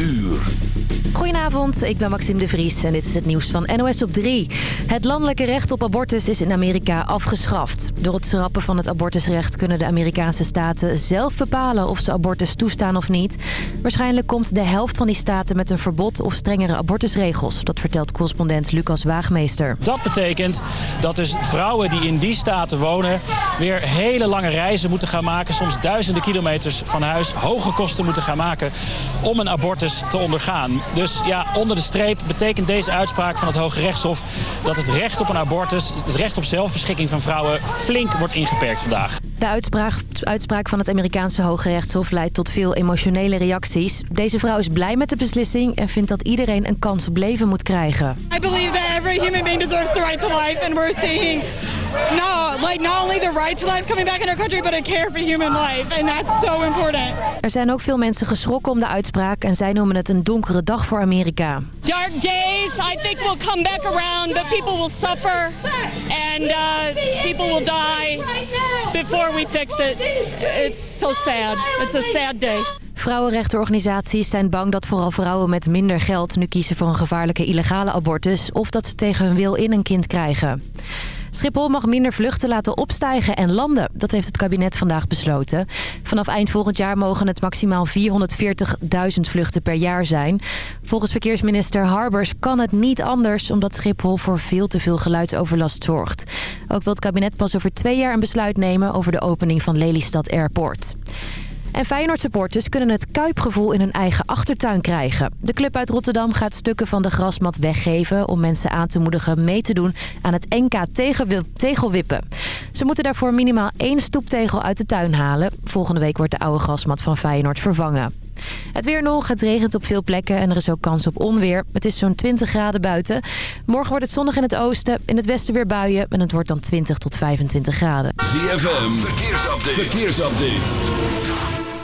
uur. Goedenavond, ik ben Maxime de Vries en dit is het nieuws van NOS op 3. Het landelijke recht op abortus is in Amerika afgeschaft. Door het schrappen van het abortusrecht kunnen de Amerikaanse staten zelf bepalen of ze abortus toestaan of niet. Waarschijnlijk komt de helft van die staten met een verbod of strengere abortusregels. Dat vertelt correspondent Lucas Waagmeester. Dat betekent dat dus vrouwen die in die staten wonen weer hele lange reizen moeten gaan maken. Soms duizenden kilometers van huis, hoge kosten moeten gaan maken om een abortus te ondergaan. Dus ja, onder de streep betekent deze uitspraak van het Hoge Rechtshof... dat het recht op een abortus, het recht op zelfbeschikking van vrouwen... flink wordt ingeperkt vandaag. De uitspraak, uitspraak van het Amerikaanse Hoge Rechtshof leidt tot veel emotionele reacties. Deze vrouw is blij met de beslissing en vindt dat iedereen een kans op leven moet krijgen. I believe that every human being deserves the right to life and we're seeing no, like not only the right to life coming back in our country, but a care for human life. And that's so important. Er zijn ook veel mensen geschrokken om de uitspraak en zij noemen het een donkere dag voor Amerika. Dark days, I think will come back around, but people will suffer and uh, people will die before we fix it. It's so sad. It's a sad day. Vrouwenrechtenorganisaties zijn bang dat vooral vrouwen met minder geld nu kiezen voor een gevaarlijke illegale abortus of dat ze tegen hun wil in een kind krijgen. Schiphol mag minder vluchten laten opstijgen en landen. Dat heeft het kabinet vandaag besloten. Vanaf eind volgend jaar mogen het maximaal 440.000 vluchten per jaar zijn. Volgens verkeersminister Harbers kan het niet anders... omdat Schiphol voor veel te veel geluidsoverlast zorgt. Ook wil het kabinet pas over twee jaar een besluit nemen... over de opening van Lelystad Airport. En Feyenoord-supporters kunnen het kuipgevoel in hun eigen achtertuin krijgen. De club uit Rotterdam gaat stukken van de grasmat weggeven... om mensen aan te moedigen mee te doen aan het NK tegelwippen. Ze moeten daarvoor minimaal één stoeptegel uit de tuin halen. Volgende week wordt de oude grasmat van Feyenoord vervangen. Het weer nog, het regent op veel plekken en er is ook kans op onweer. Het is zo'n 20 graden buiten. Morgen wordt het zonnig in het oosten, in het westen weer buien... en het wordt dan 20 tot 25 graden. ZFM, verkeersupdate. verkeersupdate.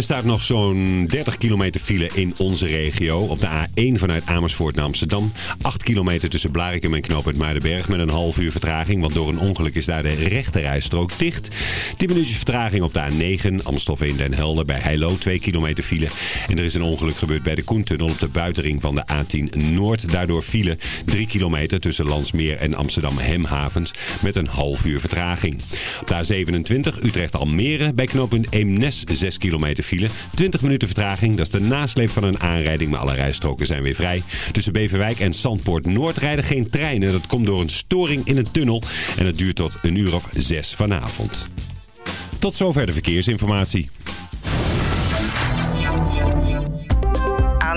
Er staat nog zo'n 30 kilometer file in onze regio. Op de A1 vanuit Amersfoort naar Amsterdam. 8 kilometer tussen Blarikum en Knooppunt Muidenberg met een half uur vertraging. Want door een ongeluk is daar de rechterrijstrook dicht. 10 minuutjes vertraging op de A9 Amstelveen Den Helder bij Heilo. 2 kilometer file. En er is een ongeluk gebeurd bij de Koentunnel op de buitenring van de A10 Noord. Daardoor file 3 kilometer tussen Landsmeer en Amsterdam Hemhavens met een half uur vertraging. Op de A27 Utrecht-Almere bij knooppunt Eemnes 6 kilometer file. 20 minuten vertraging, dat is de nasleep van een aanrijding, maar alle rijstroken zijn weer vrij. Tussen Beverwijk en Zandpoort Noord rijden geen treinen. Dat komt door een storing in een tunnel en het duurt tot een uur of zes vanavond. Tot zover de verkeersinformatie.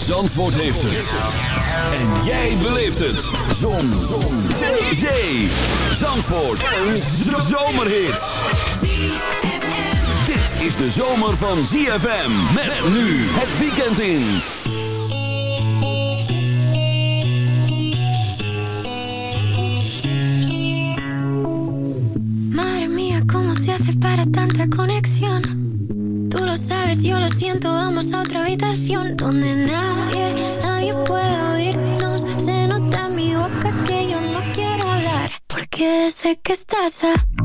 Zandvoort heeft het. En jij beleeft het. Zon. Zon. Zee. Zee. Zandvoort. Een zomerhit. Dit is de zomer van ZFM. Met nu het weekend in. Madre mía, ¿cómo se hace para tanta? Yo lo siento, vamos a otra habitación donde nadie, nadie puede oírnos. Se nota en mi boca que yo no quiero hablar, porque sé que estás aquí,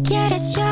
quieres yo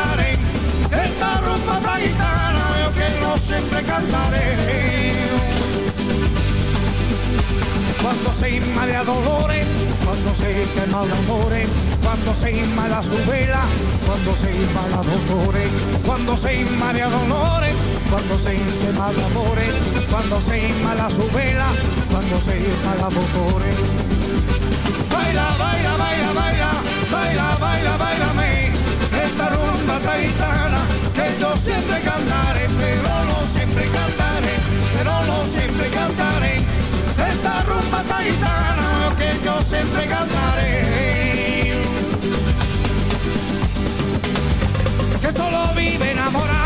Siempre cantaré. Cuando se inmala dolores, cuando se quema de amores, cuando se inmala su vela, cuando se inmala dolores, cuando se inmala dolores, cuando se quema de amores, cuando se inmala su vela, cuando se inmala dolores. Baila, baila, baila, baila, baila, baila, bailame, esta rumba taitana que yo siempre cantaré, pero cantaré. Esta rumba taitana que yo siempre cantaré. Que solo vive enamorarte.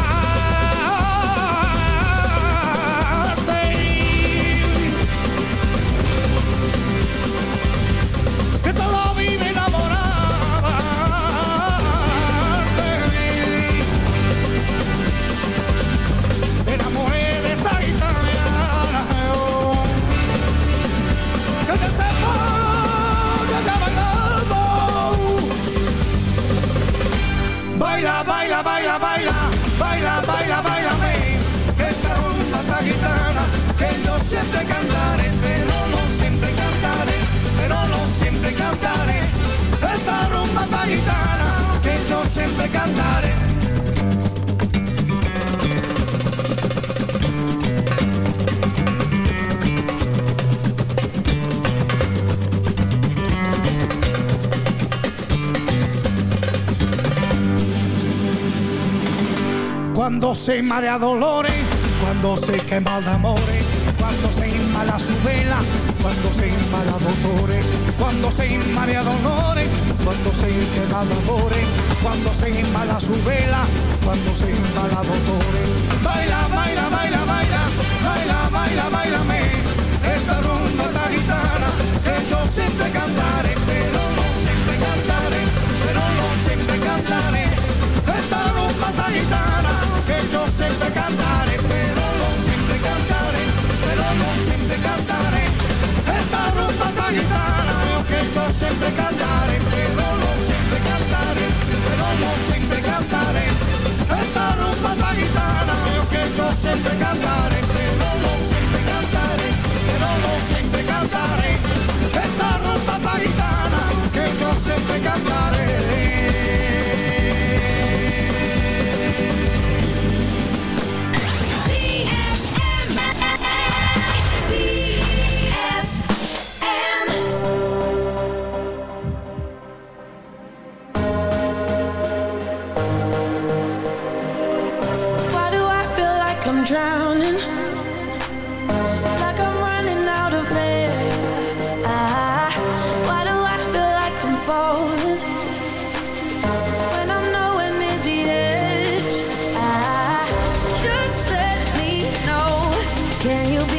Cuando se marea dolores, cuando se quema de amores, cuando se inmala su vela, cuando se inmala dolores, cuando se marea dolores, cuando se quema de amores, cuando se inmala su vela, cuando se inmala dolores. Baila, baila, baila, baila, baila, baila, baila, me. Esta rumba, esta guitarra, que yo siempre canta sempre cantare, però non sempre cantare, però non sempre cantare. Esta rumba la io yo quiero siempre cantare, pero non sempre cantare, però non sempre cantare. Esta rumba la gitana, yo quiero siempre cantare.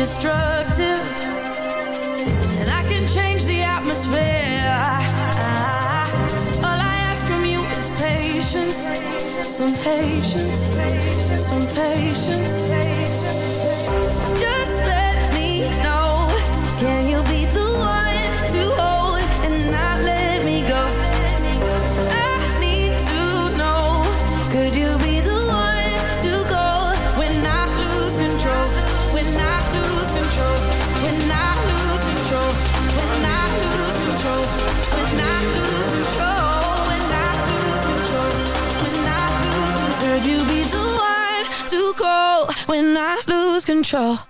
destructive. And I can change the atmosphere. I, All I ask from you is patience. Some patience. Some patience. Just let me know. Can you control.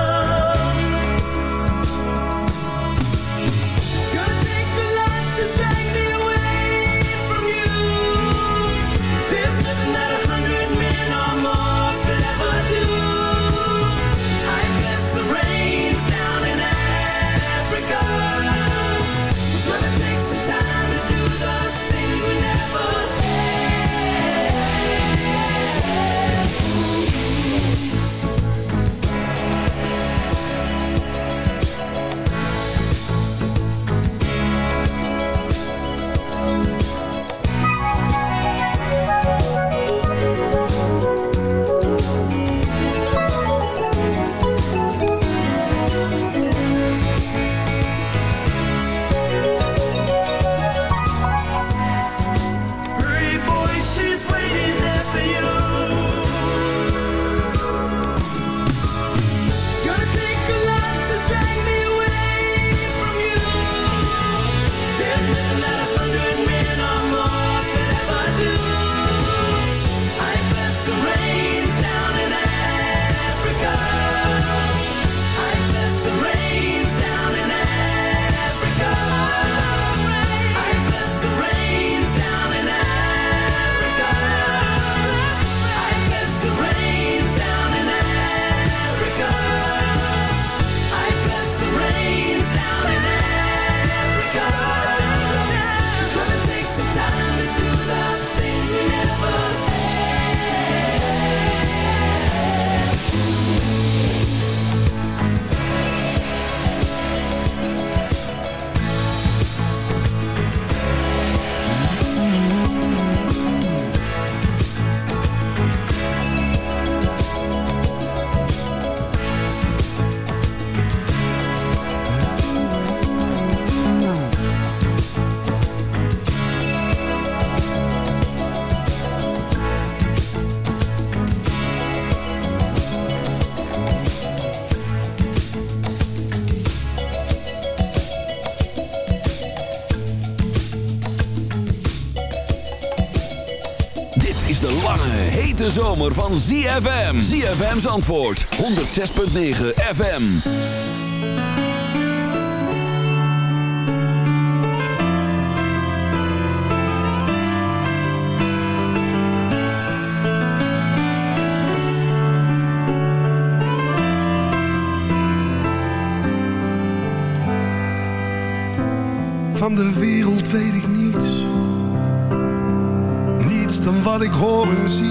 Zomer van ZFM. ZFM's antwoord, 106.9 FM. Van de wereld weet ik niets. Niets dan wat ik hoor en zie.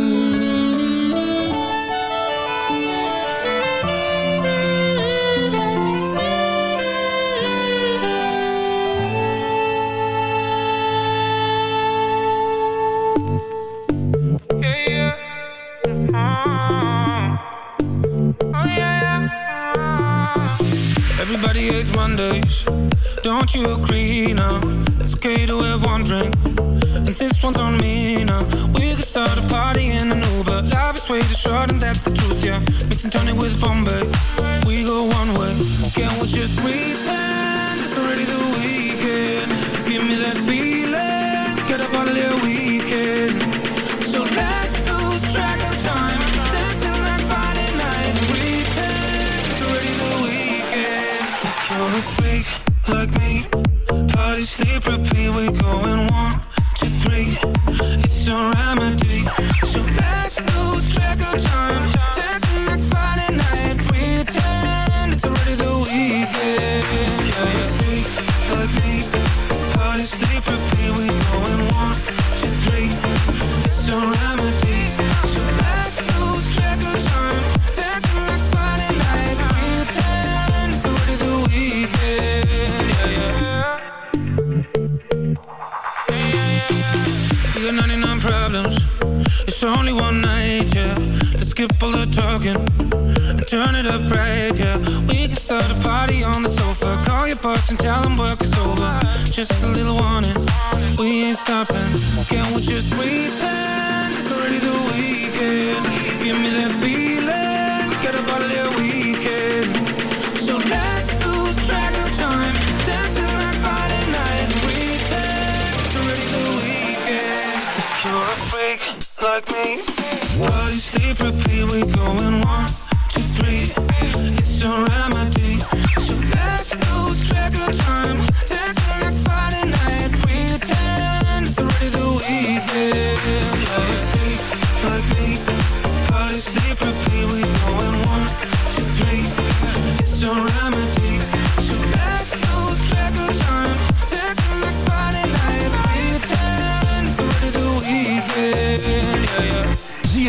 Don't you agree now? It's okay to have one drink. And this one's on me now. We could start a party in an Uber. Life is way too short, and that's the truth, yeah. Mix and Tony with Bombay. We go one way. Can we just pretend turn it up right, yeah. We can start a party on the sofa. Call your boss and tell him work is over. Just a little warning, we ain't stopping. Can we just pretend it's already the weekend? Give me that feeling, get a bottle of weekend. So let's lose track of time, dancing like Friday night. Pretend it's already the weekend. If you're a freak like me, body sleep repeat. We going one, sleep repeat. We one, two, three. It's a remedy.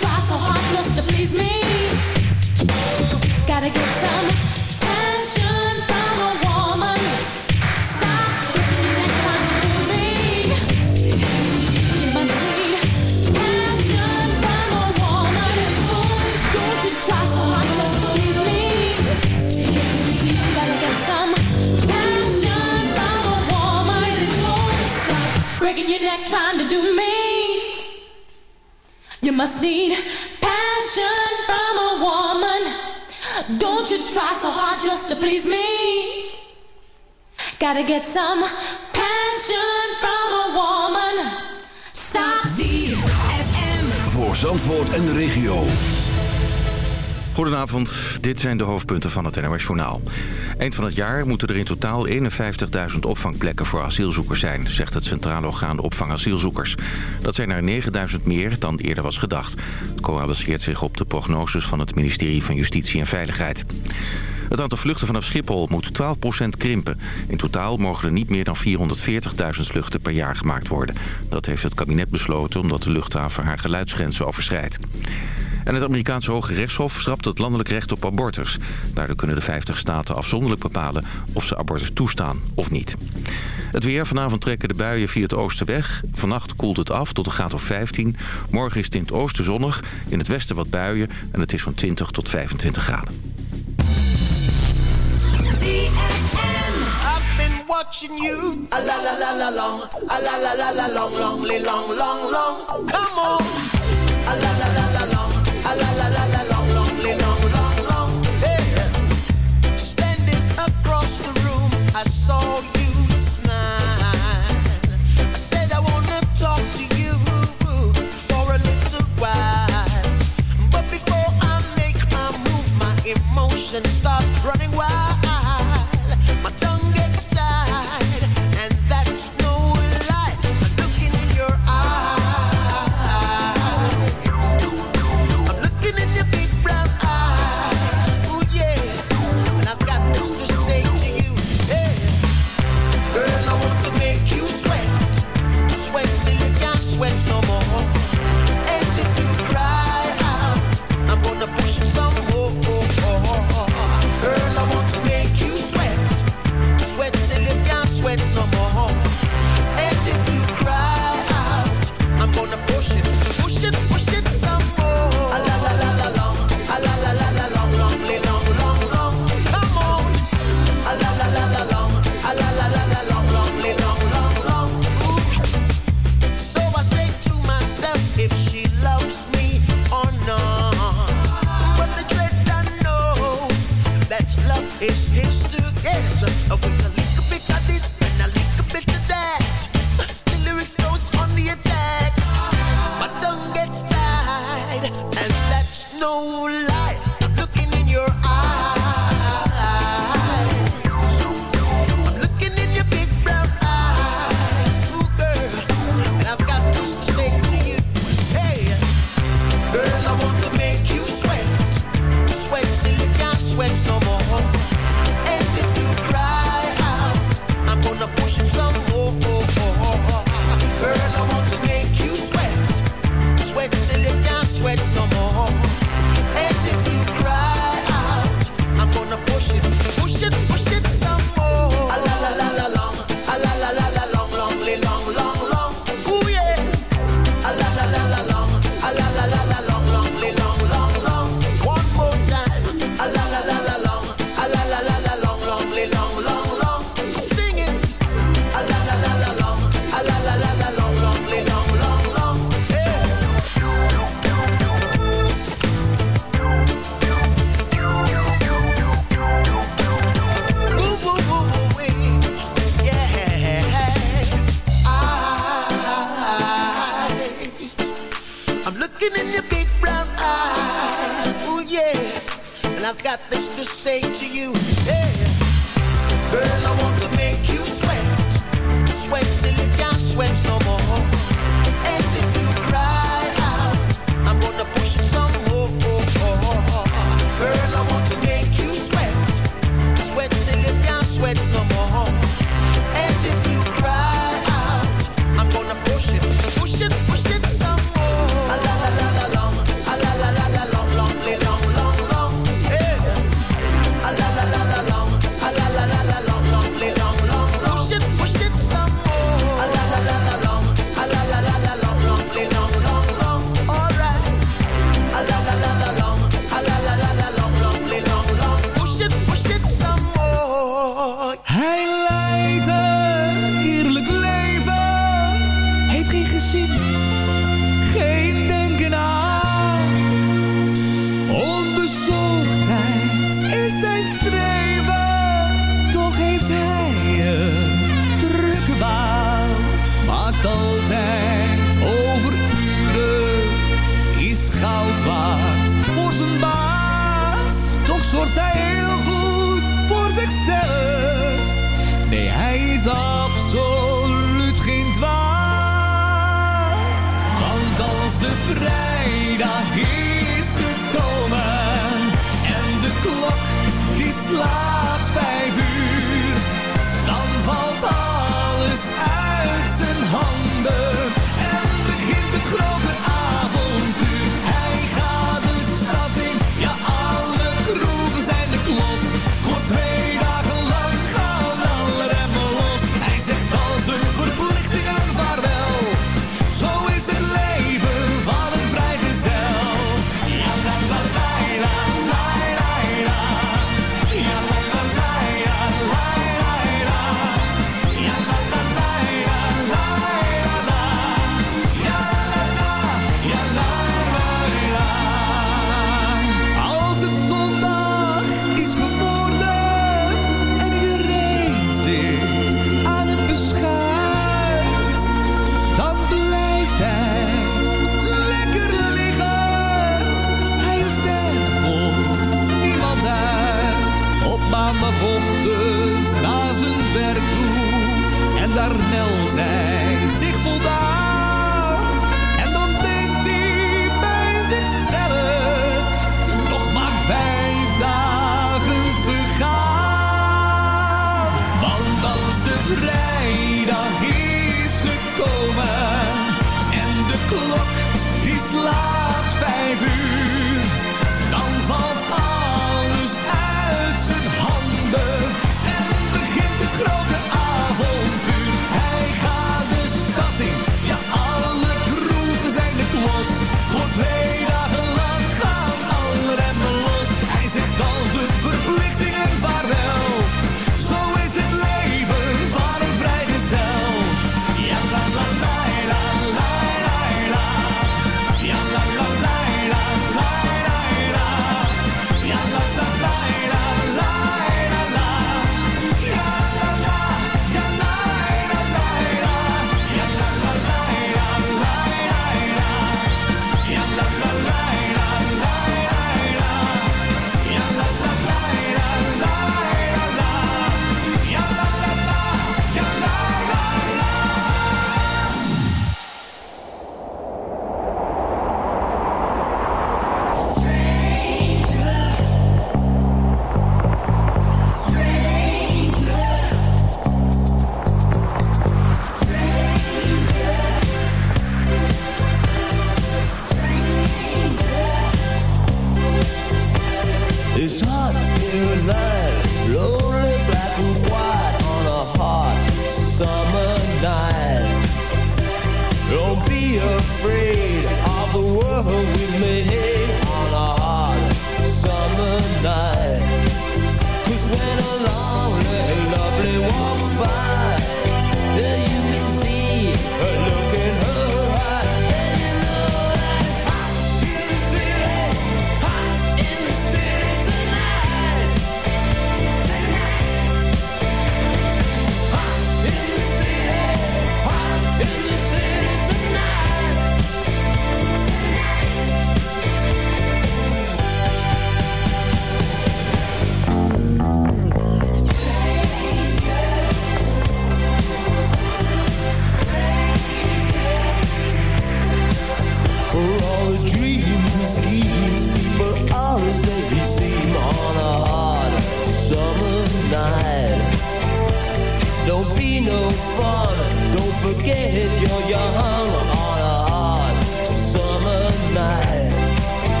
Try so hard just to please me. Gotta get some You must need passion from a woman. Don't you try so hard just to please me. Gotta get some passion from a woman. Stop. ZFM. Voor Zandvoort en de regio. Goedenavond, dit zijn de hoofdpunten van het NOS Journaal. Eind van het jaar moeten er in totaal 51.000 opvangplekken voor asielzoekers zijn... zegt het Centraal Orgaan Opvang Asielzoekers. Dat zijn er 9.000 meer dan eerder was gedacht. Het COA baseert zich op de prognoses van het ministerie van Justitie en Veiligheid. Het aantal vluchten vanaf Schiphol moet 12% krimpen. In totaal mogen er niet meer dan 440.000 vluchten per jaar gemaakt worden. Dat heeft het kabinet besloten omdat de luchthaven haar geluidsgrenzen overschrijdt. En het Amerikaanse Hoge Rechtshof schrapt het landelijk recht op abortus. Daardoor kunnen de 50 staten afzonderlijk bepalen of ze abortus toestaan of niet. Het weer. Vanavond trekken de buien via het oosten weg. Vannacht koelt het af tot een graad of 15. Morgen is het in het oosten zonnig. In het westen wat buien. En het is zo'n 20 tot 25 graden. A la long, long, long, long. Hey. Standing across the room, I saw you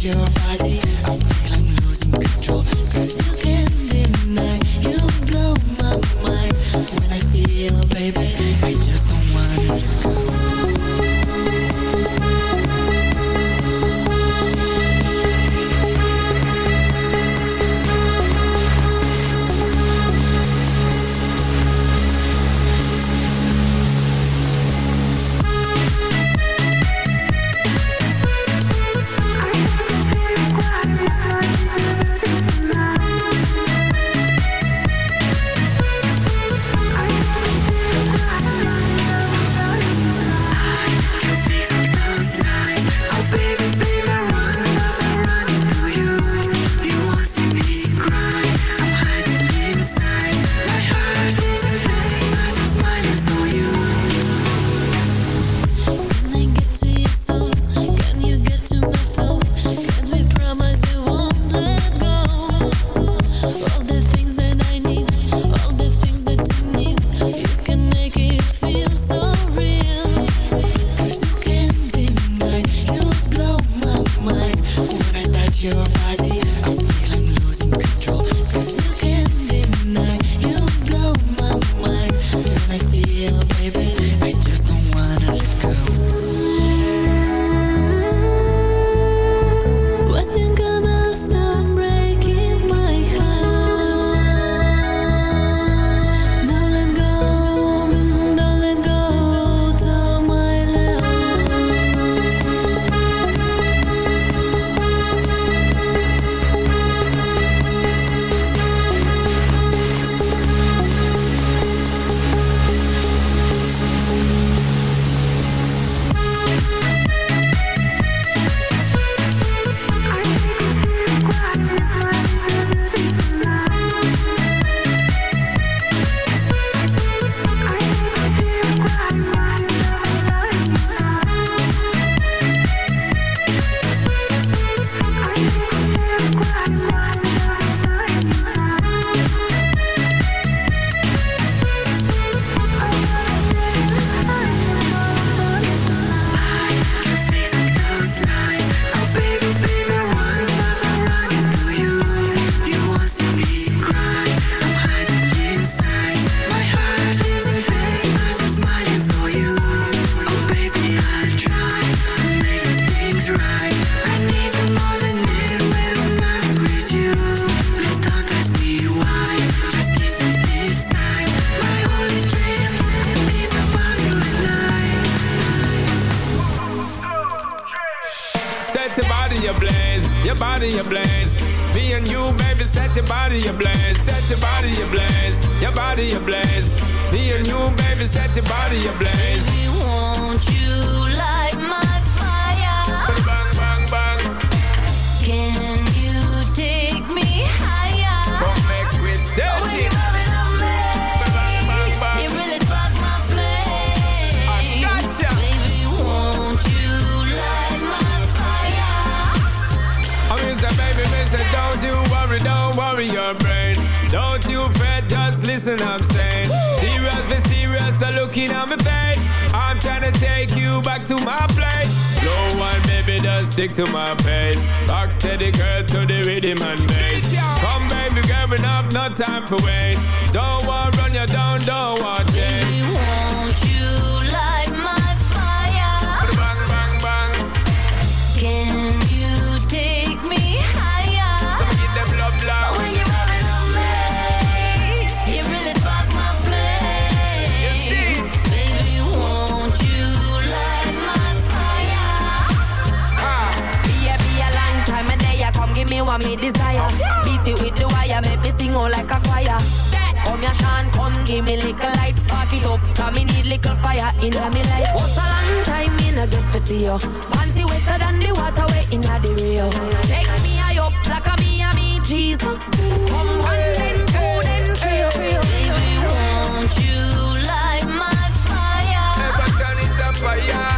Your body, I think I'm losing control. Cause you can deny. You blow my mind. When I see you, baby, I just don't want Rock steady girl to the rhythm and bass. Come baby girl, we have no time for wait. Don't want run you down, don't want change. With the wire, make me sing all like a choir. Come here, Sean, come give me little light, spark it up. Cause me need little fire in me life. What's a long time me no get to see you? Panty wetter than the water way in the Rio. Take me high up like a me and me Jesus. Come one then two then three. Baby, won't you light my fire? Never turn it up fire.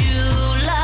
you love.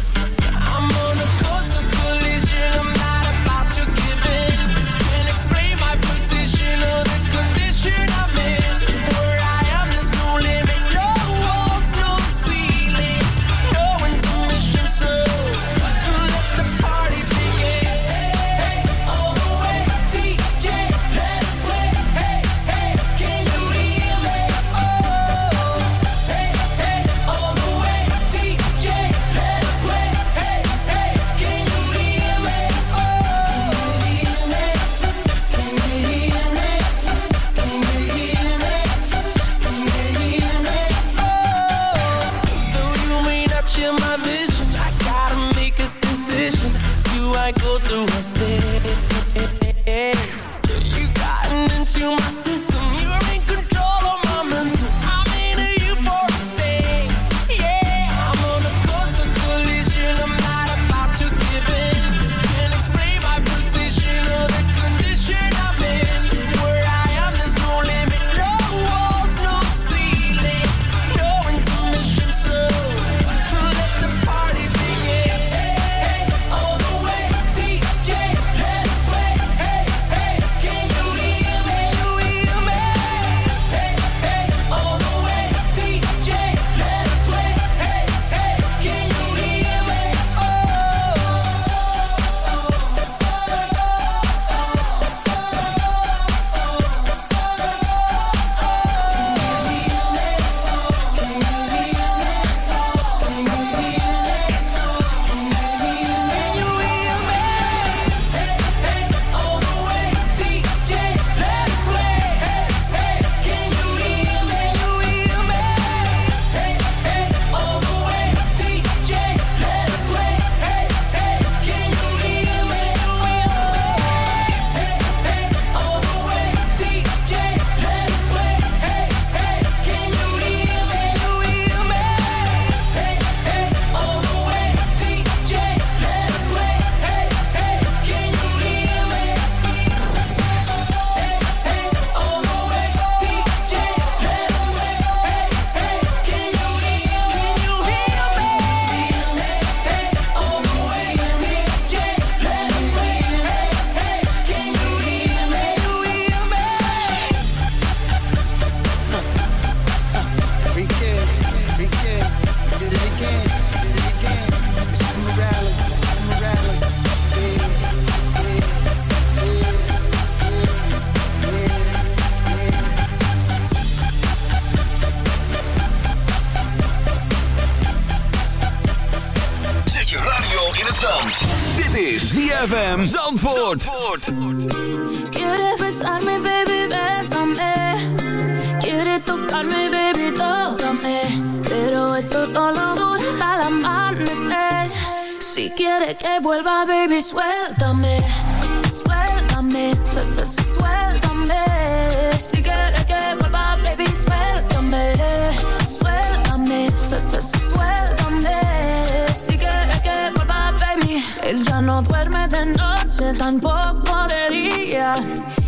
Él ya no duerme de noche, tampoco de día.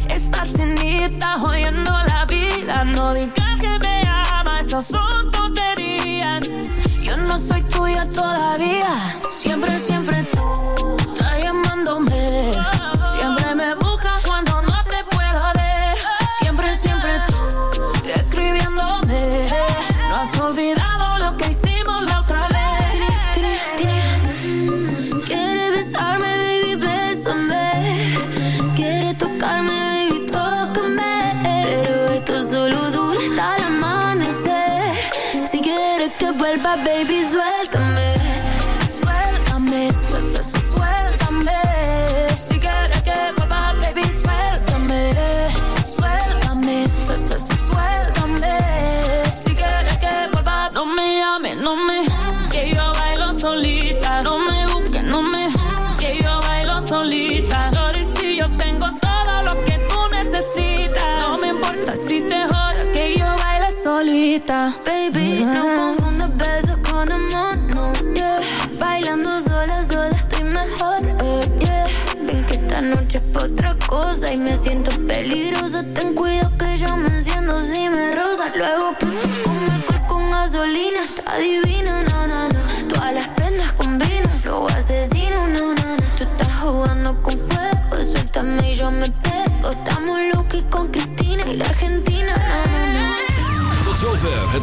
Está sinita jodiendo la vida. No digas que me amas, esas son tonterías. Yo no soy tuya todavía.